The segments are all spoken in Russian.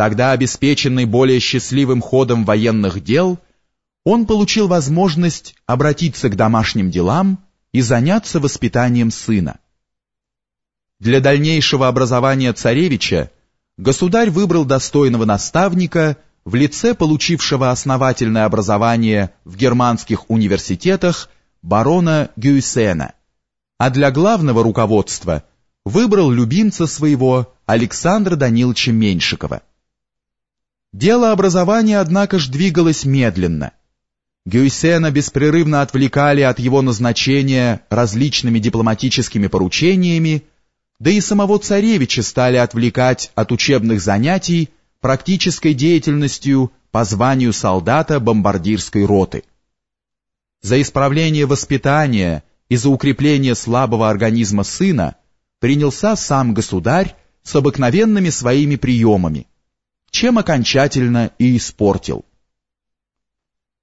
тогда обеспеченный более счастливым ходом военных дел, он получил возможность обратиться к домашним делам и заняться воспитанием сына. Для дальнейшего образования царевича государь выбрал достойного наставника в лице получившего основательное образование в германских университетах барона Гюйсена, а для главного руководства выбрал любимца своего Александра Даниловича Меньшикова. Дело образования, однако ж, двигалось медленно. Гюйсена беспрерывно отвлекали от его назначения различными дипломатическими поручениями, да и самого царевича стали отвлекать от учебных занятий практической деятельностью по званию солдата бомбардирской роты. За исправление воспитания и за укрепление слабого организма сына принялся сам государь с обыкновенными своими приемами, чем окончательно и испортил.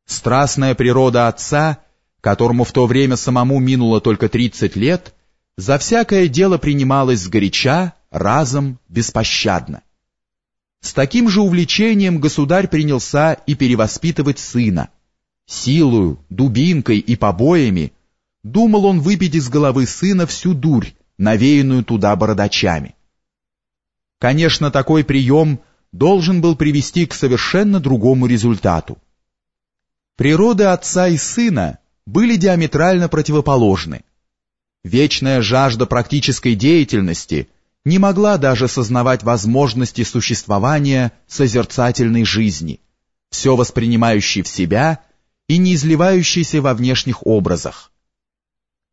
Страстная природа отца, которому в то время самому минуло только 30 лет, за всякое дело принималась сгоряча, разом, беспощадно. С таким же увлечением государь принялся и перевоспитывать сына. Силою, дубинкой и побоями думал он выбить из головы сына всю дурь, навеянную туда бородачами. Конечно, такой прием должен был привести к совершенно другому результату. Природы отца и сына были диаметрально противоположны. Вечная жажда практической деятельности не могла даже сознавать возможности существования созерцательной жизни, все воспринимающей в себя и не изливающейся во внешних образах.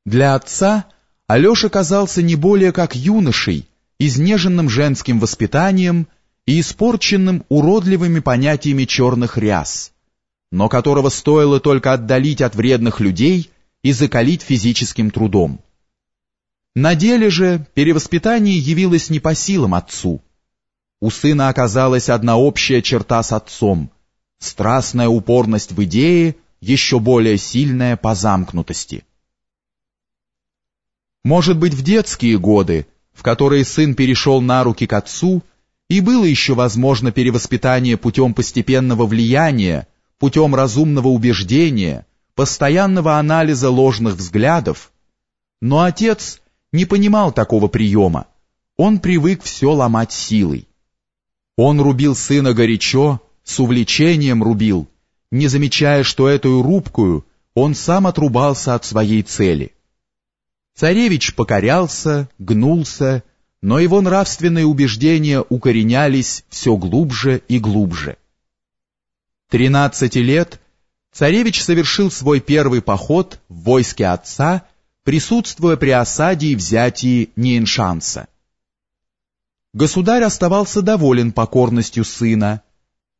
Для отца Алеша казался не более как юношей, изнеженным женским воспитанием и испорченным уродливыми понятиями черных ряс, но которого стоило только отдалить от вредных людей и закалить физическим трудом. На деле же перевоспитание явилось не по силам отцу. У сына оказалась одна общая черта с отцом — страстная упорность в идее, еще более сильная по замкнутости. Может быть, в детские годы, в которые сын перешел на руки к отцу, и было еще возможно перевоспитание путем постепенного влияния, путем разумного убеждения, постоянного анализа ложных взглядов, но отец не понимал такого приема, он привык все ломать силой. Он рубил сына горячо, с увлечением рубил, не замечая, что эту рубкую он сам отрубался от своей цели. Царевич покорялся, гнулся, но его нравственные убеждения укоренялись все глубже и глубже. Тринадцати лет царевич совершил свой первый поход в войске отца, присутствуя при осаде и взятии Ниеншанса. Государь оставался доволен покорностью сына,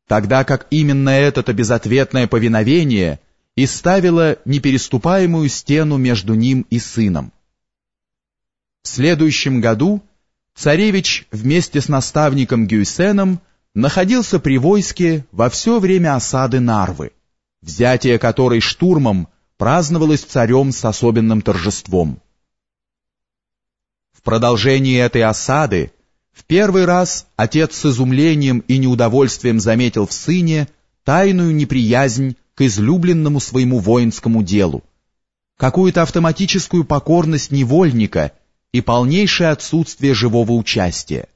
тогда как именно это безответное повиновение и ставило непереступаемую стену между ним и сыном. В следующем году царевич вместе с наставником Гюйсеном находился при войске во все время осады Нарвы, взятие которой штурмом праздновалось царем с особенным торжеством. В продолжении этой осады в первый раз отец с изумлением и неудовольствием заметил в сыне тайную неприязнь к излюбленному своему воинскому делу, какую-то автоматическую покорность невольника – и полнейшее отсутствие живого участия.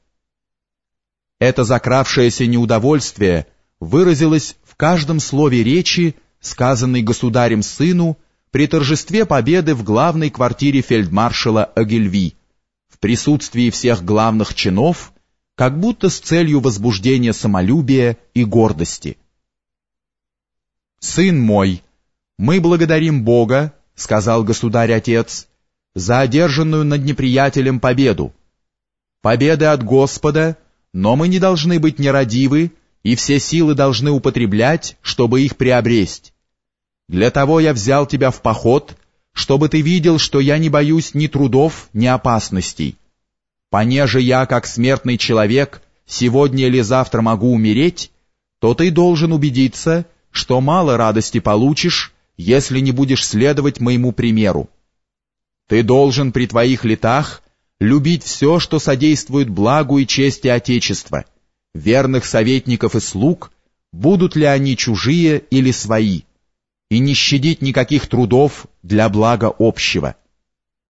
Это закравшееся неудовольствие выразилось в каждом слове речи, сказанной государем сыну при торжестве победы в главной квартире фельдмаршала Агельви, в присутствии всех главных чинов, как будто с целью возбуждения самолюбия и гордости. «Сын мой, мы благодарим Бога, — сказал государь-отец, за одержанную над неприятелем победу. Победы от Господа, но мы не должны быть нерадивы, и все силы должны употреблять, чтобы их приобресть. Для того я взял тебя в поход, чтобы ты видел, что я не боюсь ни трудов, ни опасностей. Понеже я, как смертный человек, сегодня или завтра могу умереть, то ты должен убедиться, что мало радости получишь, если не будешь следовать моему примеру. Ты должен при твоих летах любить все, что содействует благу и чести Отечества, верных советников и слуг, будут ли они чужие или свои, и не щадить никаких трудов для блага общего.